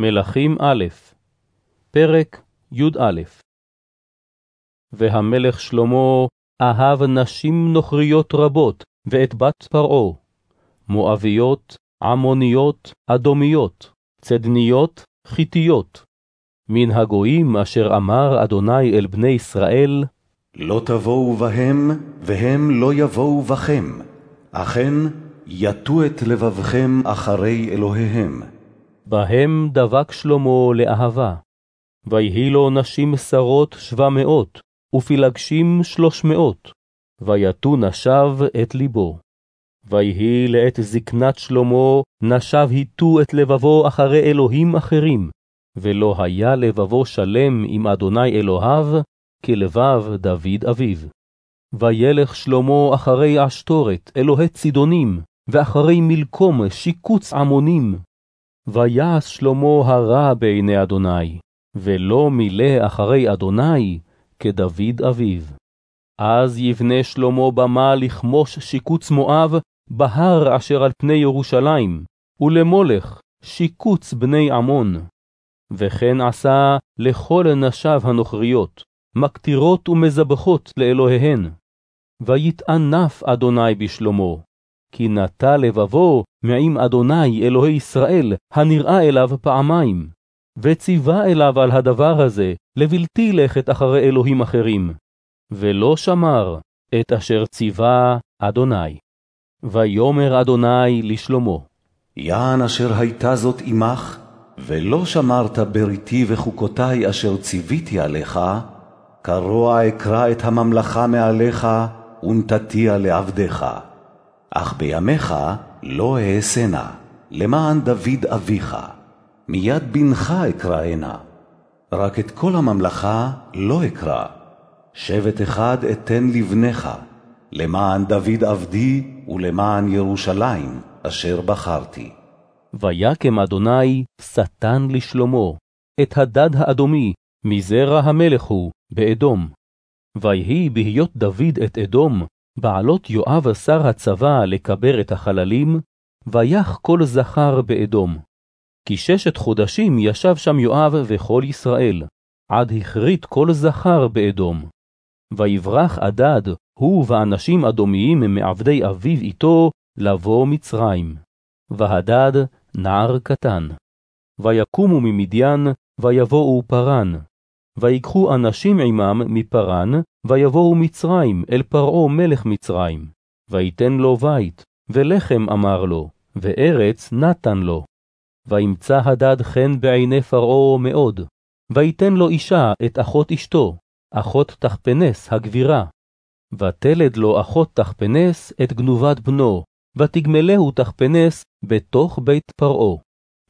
מלכים א', פרק י"א. והמלך שלמה אהב נשים נוכריות רבות, ואת בת פרעה, מואביות, עמוניות, אדומיות, צדניות, חיתיות, מן הגויים אשר אמר אדוני אל בני ישראל, לא תבואו בהם, והם לא יבואו בכם, אכן יטו את לבבכם אחרי אלוהיהם. בהם דבק שלמה לאהבה. ויהי לו נשים שרות שבע מאות, ופילגשים שלוש מאות, ויתו נשב את ליבו. ויהי לעת זקנת שלמה, נשב היטו את לבבו אחרי אלוהים אחרים, ולא היה לבבו שלם עם אדוני אלוהיו, כלבב דוד אביו. וילך שלמה אחרי עשתורת, אלוהי צידונים, ואחרי מלקום שיקוץ עמונים. ויעש שלמה הרע בעיני אדוני, ולא מילא אחרי אדוני כדוד אביו. אז יבנה שלמה במה לכמוש שיקוץ מואב בהר אשר על פני ירושלים, ולמולך שיקוץ בני עמון. וכן עשה לכל נשיו הנוכריות, מקטירות ומזבחות לאלוהיהן. ויתענף אדוני בשלמה, כי נטה לבבו מעם אדוני אלוהי ישראל, הנראה אליו פעמיים, וציווה אליו על הדבר הזה, לבלתי לכת אחרי אלוהים אחרים, ולא שמר את אשר ציווה אדוני. ויאמר אדוני לשלמה, יען אשר הייתה זאת עמך, ולא שמרת בריתי וחוקותי אשר ציוויתי עליך, כרוע אקרא את הממלכה מעליך, ונתתיה לעבדיך. אך בימיך לא אעשנה, למען דוד אביך. מיד בנך אקראנה, רק את כל הממלכה לא אקרא. שבט אחד אתן לבניך, למען דוד עבדי ולמען ירושלים, אשר בחרתי. ויקם אדוני שטן לשלמה, את הדד האדומי, מזרע המלך הוא, באדום. ויהי בהיות דוד את אדום, בעלות יואב שר הצבא לקבר את החללים, ויח כל זכר באדום. כי ששת חודשים ישב שם יואב וכל ישראל, עד הכרית כל זכר באדום. ויברח אדד, הוא ואנשים אדומיים מעבדי אביו איתו, לבוא מצרים. והדד נער קטן. ויקומו ממדיין, ויבואו פרן. ויקחו אנשים עמם מפרן, ויבואו מצרים אל פרעה מלך מצרים. ויתן לו בית, ולחם אמר לו, וארץ נתן לו. וימצא הדד חן בעיני פרעה מאוד, ויתן לו אישה את אחות אשתו, אחות תחפנס הגבירה. ותלד לו אחות תחפנס את גנובת בנו, ותגמלהו תחפנס בתוך בית פרעה.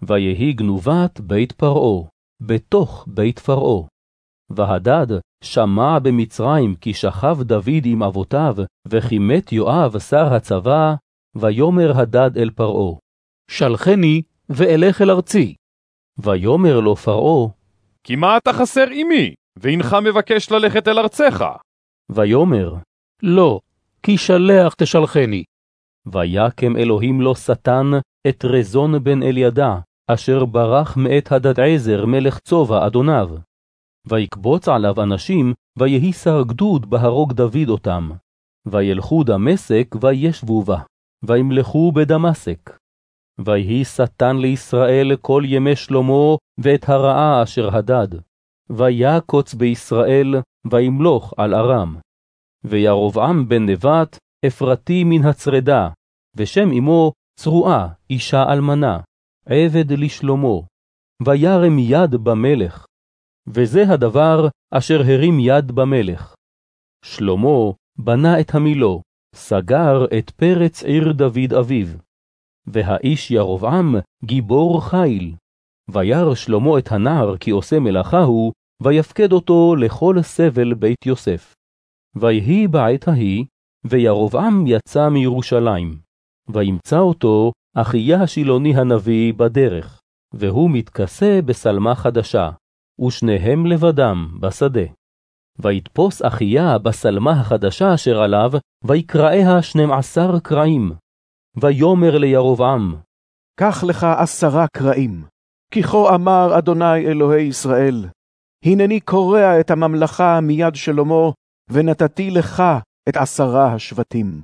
ויהי גנובת בית פרעה, בתוך בית פרעה. והדד שמע במצרים כי שכב דוד עם אבותיו, וכי מת יואב שר הצבא, ויאמר הדד אל פרעה, שלחני ואלך אל ארצי. ויאמר לו פרעה, כי מה אתה חסר עמי, והנך מבקש ללכת אל ארצך? ויאמר, לא, כי שלח תשלחני. ויקם אלוהים לו שטן את רזון בן אלידע, אשר ברח מאת הדדעזר מלך צובע אדוניו. ויקבוץ עליו אנשים, ויהי שר גדוד בהרוג דוד אותם. וילכו דמשק וישבו בה, וימלכו בדמשק. ויהי שטן לישראל כל ימי שלמה, ואת הרעה אשר הדד. ויקוץ בישראל, וימלוך על ארם. וירבעם בן נבט, אפרתי מן הצרדה, ושם אמו צרועה, אישה אלמנה, עבד לשלמה. וירם יד במלך, וזה הדבר אשר הרים יד במלך. שלמה בנה את המילו, סגר את פרץ עיר דוד אביו. והאיש ירבעם גיבור חיל. וירא שלמה את הנער כי עושה מלאכה הוא, ויפקד אותו לכל סבל בית יוסף. ויהי בעת ההיא, וירבעם יצא מירושלים. וימצא אותו אחיה השילוני הנביא בדרך, והוא מתכסה בשלמה חדשה, ושניהם לבדם בשדה. ויתפוס אחיה בשלמה החדשה אשר עליו, ויקרעיה שנים עשר קרעים. ויאמר לירבעם, קח לך עשרה קרעים, כי כה אמר אדוני אלוהי ישראל, הנני קורע את הממלכה מיד שלמה, ונתתי לך את עשרה השבטים.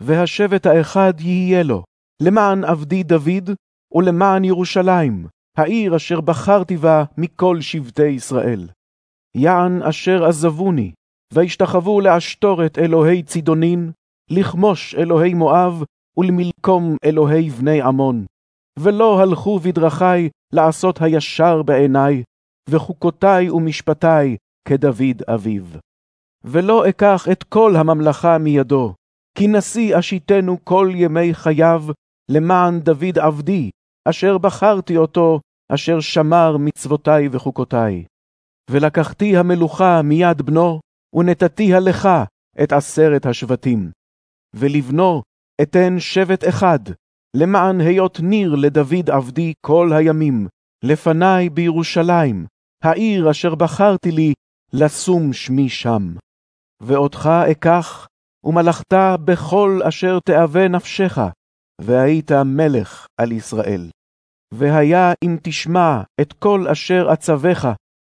והשבט האחד יהיה לו, למען עבדי דוד, ולמען ירושלים, העיר אשר בחרתי בה מכל שבטי ישראל. יען אשר עזבוני, וישתחוו לאשתורת אלוהי צידונין, לכמוש אלוהי מואב, ולמלקום אלוהי בני עמון. ולא הלכו בדרכי לעשות הישר בעיני, וחוקותי ומשפטי כדוד אביו. ולא אקח את כל הממלכה מידו, כי נשיא אשיתנו כל ימי חייו, למען דוד עבדי, אשר בחרתי אותו, אשר שמר מצוותי וחוקותי. ולקחתי המלוכה מיד בנו, ונתתיה לך את עשרת השבטים. ולבנו אתן שבט אחד, למען היות ניר לדוד עבדי כל הימים, לפני בירושלים, העיר אשר בחרתי לי, לשום שמי שם. ואותך אקח, ומלכת בכל אשר תאווה נפשך, והיית מלך על ישראל. והיה אם תשמע את כל אשר אצווך,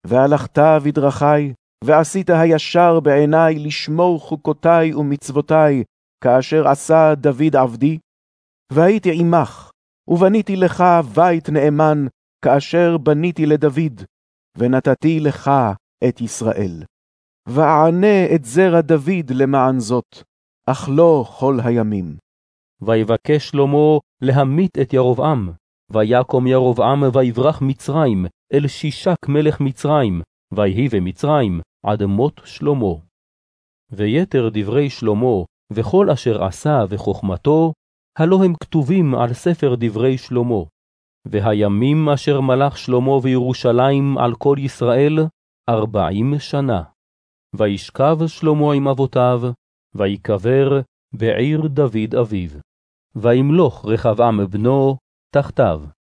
והלכת בדרכי, ועשית הישר בעיני לשמור חוקותי ומצוותי, כאשר עשה דוד עבדי, והייתי עמך, ובניתי לך בית נאמן, כאשר בניתי לדוד, ונתתי לך את ישראל. ואענה את זרע דוד למען זאת, אך לא כל הימים. ויבקש שלמה להמית את ירבעם, ויקום ירבעם ויברח מצרים, אל שישק מלך מצרים, ויהי במצרים עד מות שלמה. ויתר דברי שלמה, וכל אשר עשה וחוכמתו, הלא הם כתובים על ספר דברי שלמה. והימים אשר מלך שלמה בירושלים על כל ישראל, ארבעים שנה. וישכב שלמה עם אבותיו, ויקבר בעיר דוד אביו. וימלוך רחבעם בנו תחתיו.